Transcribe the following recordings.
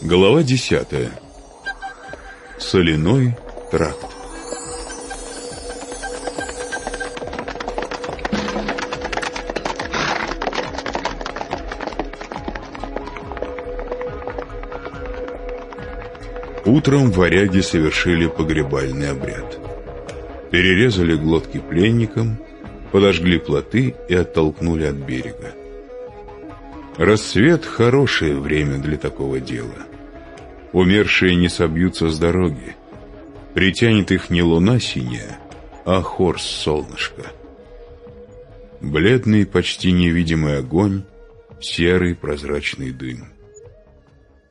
Глава десятая. Соляной тракт. Утром варяги совершили погребальный обряд. Перерезали глотки пленникам, подожгли плоты и оттолкнули от берега. Рассвет — хорошее время для такого дела. Умершие не собьются с дороги. Притянет их не луна синяя, а хорс солнышко. Бледный, почти невидимый огонь, серый прозрачный дым.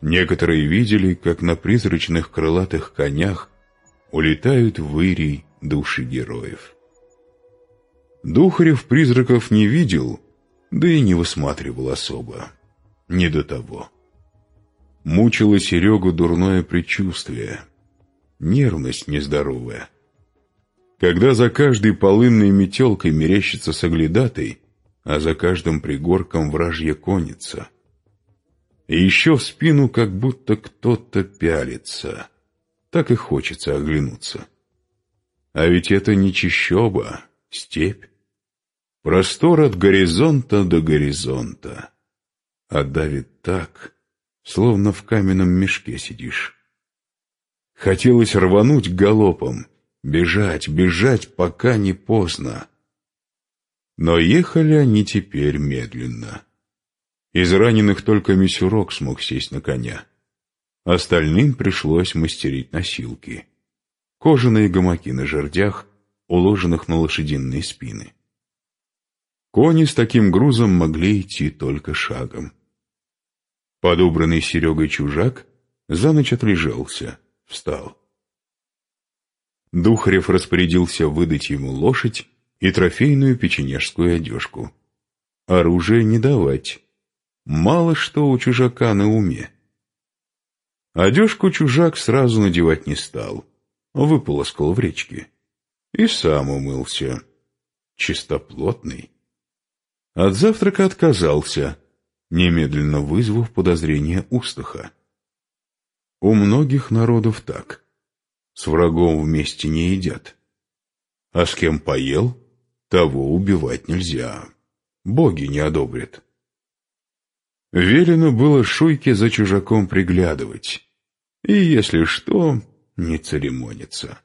Некоторые видели, как на призрачных крылатых конях улетают в Ирий души героев. Духарев призраков не видел, да и не высматривал особо. Не до того. Мучило Серегу дурное предчувствие, нервность нездоровая. Когда за каждой полынной метелкой мерещится соглядатый, а за каждым пригорком вражья конница. И еще в спину как будто кто-то пялится. Так и хочется оглянуться. А ведь это не чищоба, степь. Простор от горизонта до горизонта. А давит так, словно в каменном мешке сидишь. Хотелось рвануть галопом, бежать, бежать, пока не поздно. Но ехали они теперь медленно. Из раненых только Мисюрок смог сесть на коня. Остальным пришлось мастерить носилки. Кожаные гамаки на жердях, уложенных на лошадиные спины. Кони с таким грузом могли идти только шагом. Подобранный Серегой чужак за ночь отлежался, встал. Духарев распорядился выдать ему лошадь и трофейную печенежскую одежку. Оружие не давать. Мало что у чужака на уме. Одежку чужак сразу надевать не стал, выполоскал в речке. И сам умылся. Чистоплотный. От завтрака отказался, немедленно вызвав подозрение Устаха. У многих народов так. С врагом вместе не едят. А с кем поел, того убивать нельзя. Боги не одобрят. Велено было Шуйке за чужаком приглядывать. И, если что, не церемониться.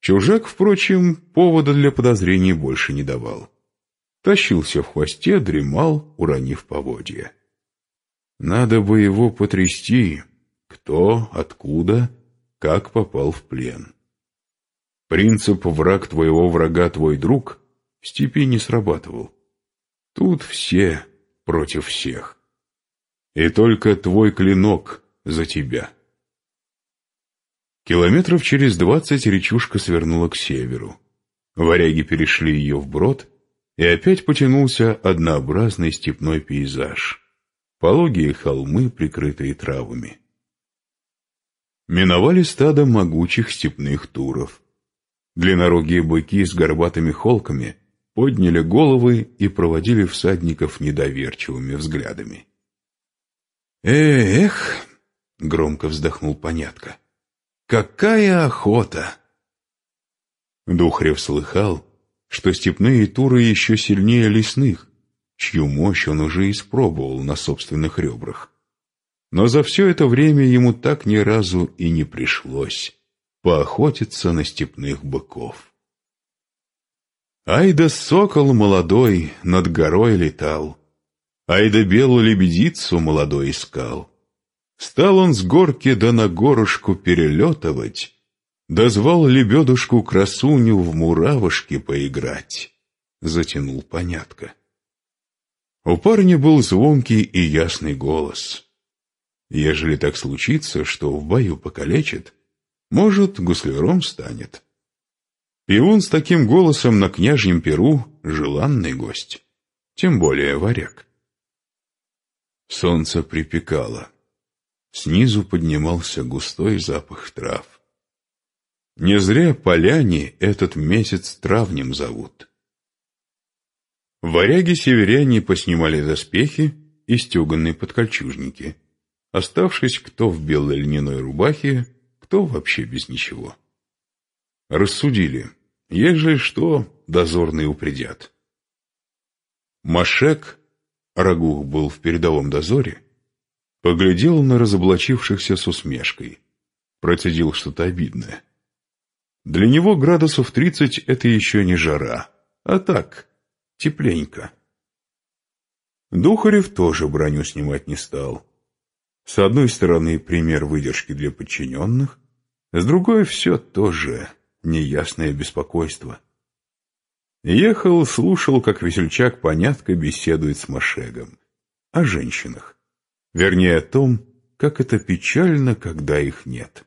Чужак, впрочем, повода для подозрений больше не давал тащился в хвосте, дремал, уронив поводья. Надо бы его потрясти, кто, откуда, как попал в плен. Принцип «враг твоего врага твой друг» в степи не срабатывал. Тут все против всех. И только твой клинок за тебя. Километров через двадцать речушка свернула к северу. Варяги перешли ее вброд и опять потянулся однообразный степной пейзаж. Пологие холмы, прикрытые травами. Миновали стадо могучих степных туров. Длиннорогие быки с горбатыми холками подняли головы и проводили всадников недоверчивыми взглядами. «Эх!» — громко вздохнул понятко. «Какая охота!» Духрев слыхал, что степные туры еще сильнее лесных, чью мощь он уже испробовал на собственных ребрах. Но за все это время ему так ни разу и не пришлось поохотиться на степных быков. Айда сокол молодой над горой летал, Айда белую лебедицу молодой искал. Стал он с горки да на горушку перелетывать, Дозвал лебедушку красуню в муравушки поиграть. Затянул понятко. У парня был звонкий и ясный голос. Ежели так случится, что в бою покалечит, может, гусляром станет. Пивун с таким голосом на княжьем перу — желанный гость, тем более варяг. Солнце припекало. Снизу поднимался густой запах трав. Не зря поляне этот месяц травнем зовут. Варяги-северяне поснимали доспехи и стеганные подкольчужники. оставшись кто в белой льняной рубахе, кто вообще без ничего. Рассудили, ежели что, дозорные упредят. Машек, Рагух был в передовом дозоре, поглядел на разоблачившихся с усмешкой, процедил что-то обидное. Для него градусов тридцать — это еще не жара, а так, тепленько. Духарев тоже броню снимать не стал. С одной стороны, пример выдержки для подчиненных, с другой все тоже неясное беспокойство. Ехал, слушал, как весельчак-понятко беседует с Машегом. О женщинах. Вернее, о том, как это печально, когда их нет.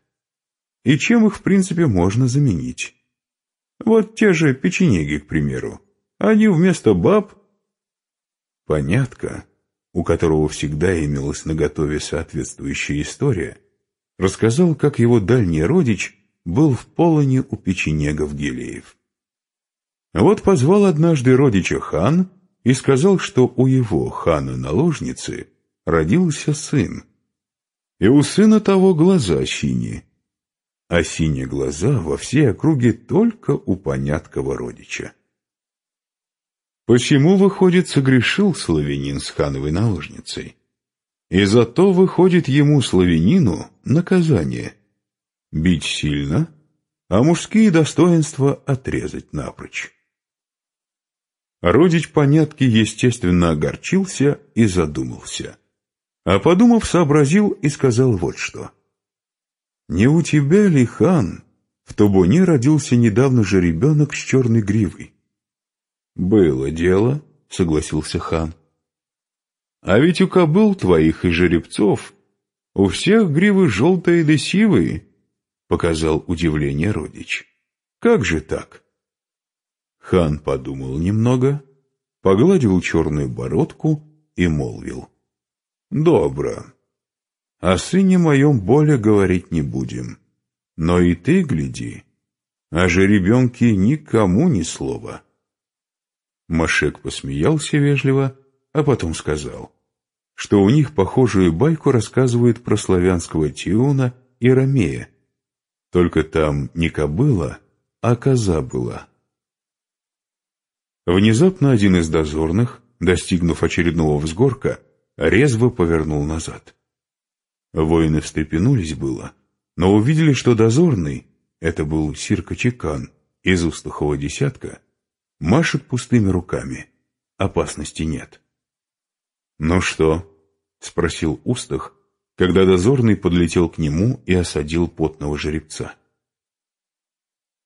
И чем их, в принципе, можно заменить. Вот те же печенеги, к примеру. Они вместо баб... Понятка, у которого всегда имелась наготове соответствующая история, рассказал, как его дальний родич был в полоне у печенегов Гелеев. Вот позвал однажды родича хан и сказал, что у его хана-наложницы родился сын. И у сына того глаза синие, а синие глаза во всей округе только у поняткого родича. Посему, выходит, согрешил славянин с хановой наложницей. И зато выходит ему, славянину, наказание — бить сильно, а мужские достоинства отрезать напрочь. Родич понятки, естественно, огорчился и задумался. А подумав, сообразил и сказал вот что. «Не у тебя ли, хан, в Тобоне родился недавно же ребенок с черной гривой?» «Было дело», — согласился хан. «А ведь у кобыл твоих и жеребцов у всех гривы желтые да сивые», — показал удивление родич. «Как же так?» Хан подумал немного, погладил черную бородку и молвил. «Добро. О сыне моем более говорить не будем. Но и ты гляди, а же ребенке никому ни слова». Машек посмеялся вежливо, а потом сказал, что у них похожую байку рассказывают про славянского Тиона и Ромея. Только там не кобыла, а коза была. Внезапно один из дозорных, достигнув очередного взгорка, резво повернул назад. Воины встрепенулись было, но увидели, что дозорный, это был Сирка Чекан из Устахова десятка, машет пустыми руками. Опасности нет. «Ну что?» — спросил Устах, когда дозорный подлетел к нему и осадил потного жеребца.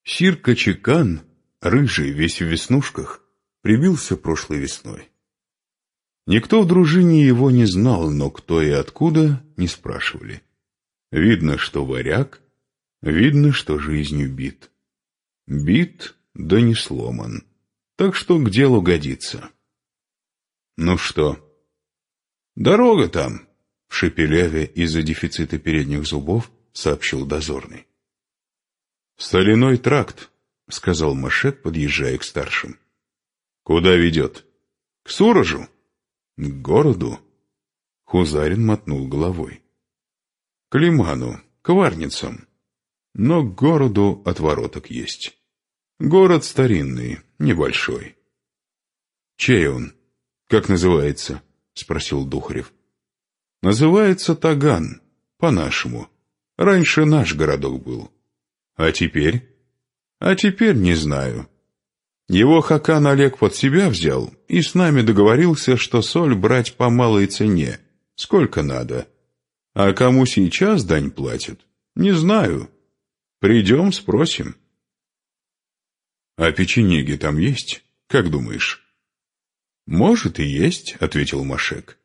Сирка Чекан, рыжий, весь в веснушках, прибился прошлой весной. Никто в дружине его не знал, но кто и откуда, не спрашивали. Видно, что варяг, видно, что жизнью бит. Бит, да не сломан, так что к делу годится. Ну что? Дорога там, в шепеляве из-за дефицита передних зубов сообщил дозорный. «Соляной тракт», — сказал Машек, подъезжая к старшим. Куда ведет? К Сурожу? К городу? Хузарин мотнул головой. К лиману, к варницам. Но к городу отвороток есть. Город старинный, небольшой. Чей он? Как называется? Спросил Духарев. Называется Таган, по-нашему. Раньше наш городок был. А теперь? А теперь не знаю. Его Хакан Олег под себя взял и с нами договорился, что соль брать по малой цене, сколько надо. А кому сейчас дань платят, не знаю. Придем, спросим. А печенеги там есть, как думаешь? Может и есть, ответил Машек.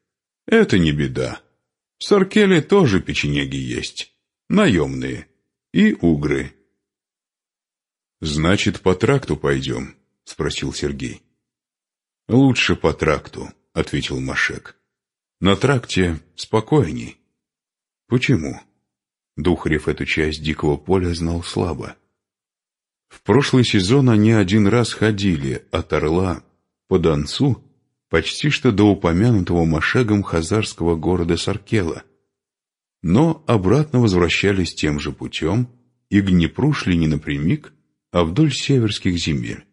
Это не беда. В Саркеле тоже печенеги есть, наемные и угры. Значит, по тракту пойдем, — спросил Сергей. «Лучше по тракту», — ответил Машек. «На тракте спокойней». «Почему?» Духарев эту часть дикого поля знал слабо. В прошлый сезон они один раз ходили от Орла по Донцу почти что до упомянутого Машегом хазарского города Саркела. но обратно возвращались тем же путем и к Днепру шли не напрямик, а вдоль северских земель,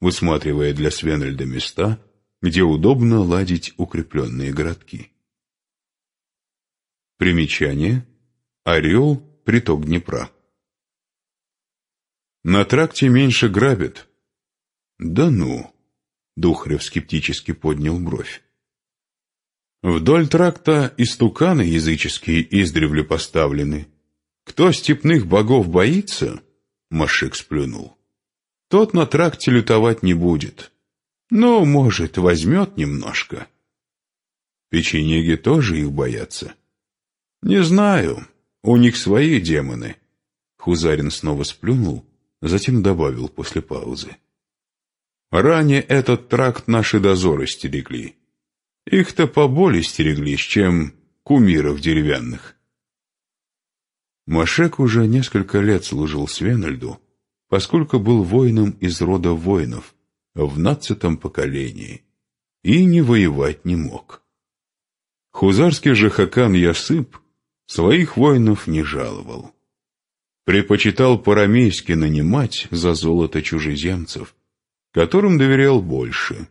высматривая для Свенельда места, где удобно ладить укрепленные городки. Примечание. Орел – приток Днепра. На тракте меньше грабят. Да ну, Духарев скептически поднял бровь. Вдоль тракта истуканы языческие издревле поставлены. Кто степных богов боится, Машик сплюнул, тот на тракте лютовать не будет. Ну, может, возьмет немножко. Печенеги тоже их боятся. Не знаю, у них свои демоны. Хузарин снова сплюнул, затем добавил после паузы. Ранее этот тракт наши дозоры стерегли. Их-то поболее стереглись, чем кумиров деревянных. Машек уже несколько лет служил Свенальду, поскольку был воином из рода воинов в нацатом поколении и не воевать не мог. Хузарский же Хакан Ясып своих воинов не жаловал. Предпочитал по-рамейски нанимать за золото чужеземцев, которым доверял больше.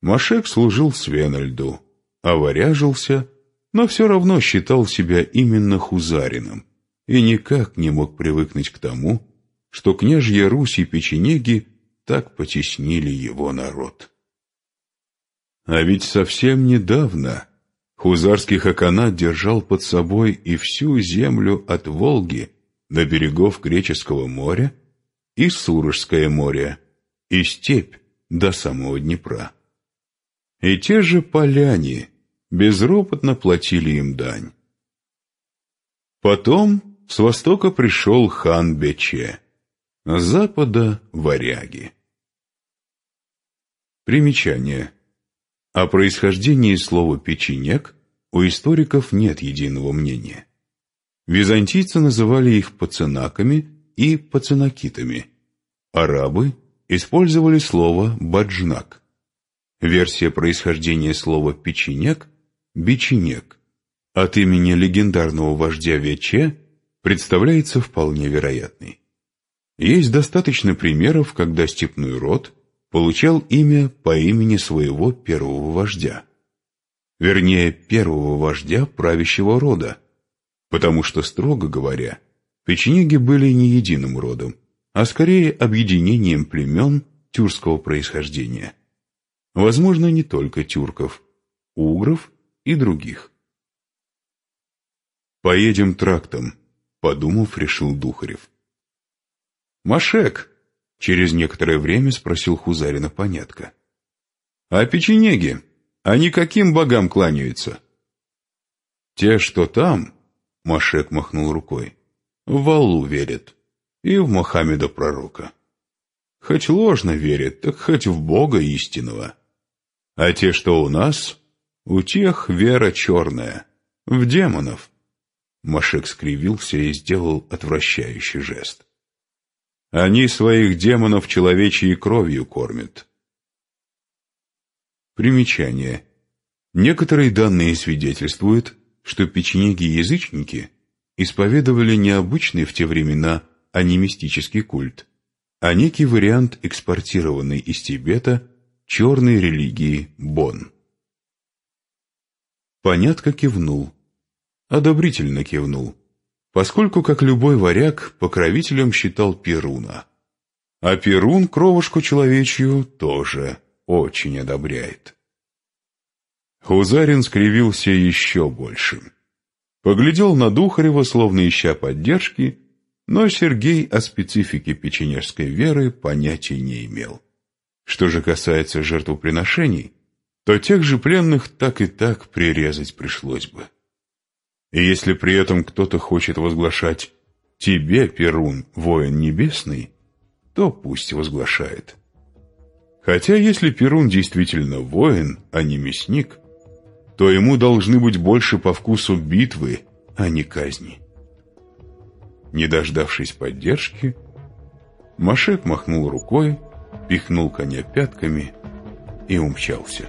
Машек служил Свенальду, оваряжился, но все равно считал себя именно хузарином и никак не мог привыкнуть к тому, что княжья Русь и печенеги так потеснили его народ. А ведь совсем недавно хузарский хаканат держал под собой и всю землю от Волги до берегов Греческого моря и Сурожское море, и степь до самого Днепра. И те же поляне безропотно платили им дань. Потом с востока пришел хан Бече, запада — варяги. Примечание. О происхождении слова «печенек» у историков нет единого мнения. Византийцы называли их пацанаками и пацанакитами, арабы использовали слово «баджнак». Версия происхождения слова «печенек» – «биченек» от имени легендарного вождя Вече представляется вполне вероятной. Есть достаточно примеров, когда степной род получал имя по имени своего первого вождя. Вернее, первого вождя правящего рода, потому что, строго говоря, печенеги были не единым родом, а скорее объединением племен тюркского происхождения. Возможно, не только тюрков, угров и других. «Поедем трактом», — подумав, решил Духарев. «Машек», — через некоторое время спросил Хузарина понятка. «А печенеги, они каким богам кланяются?» «Те, что там», — Машек махнул рукой, — «в Валу верят» и в Мохаммеда пророка. Хоть ложно верят, так хоть в Бога истинного. А те, что у нас, у тех вера черная, в демонов. Машек скривился и сделал отвращающий жест. Они своих демонов человечьей кровью кормят. Примечание. Некоторые данные свидетельствуют, что печенеги-язычники исповедовали необычный в те времена анимистический культ, а некий вариант экспортированной из Тибета черной религии Бон. Понятко кивнул, одобрительно кивнул, поскольку, как любой варяг, покровителем считал Перуна. А Перун кровушку человечью тоже очень одобряет. Хузарин скривился еще больше. Поглядел на Духарева, словно ища поддержки, но Сергей о специфике печенежской веры понятия не имел. Что же касается жертвоприношений, то тех же пленных так и так прирезать пришлось бы. И если при этом кто-то хочет возглашать «Тебе, Перун, воин небесный», то пусть возглашает. Хотя если Перун действительно воин, а не мясник, то ему должны быть больше по вкусу битвы, а не казни. Не дождавшись поддержки, Машек махнул рукой, пихнул коня пятками и умчался.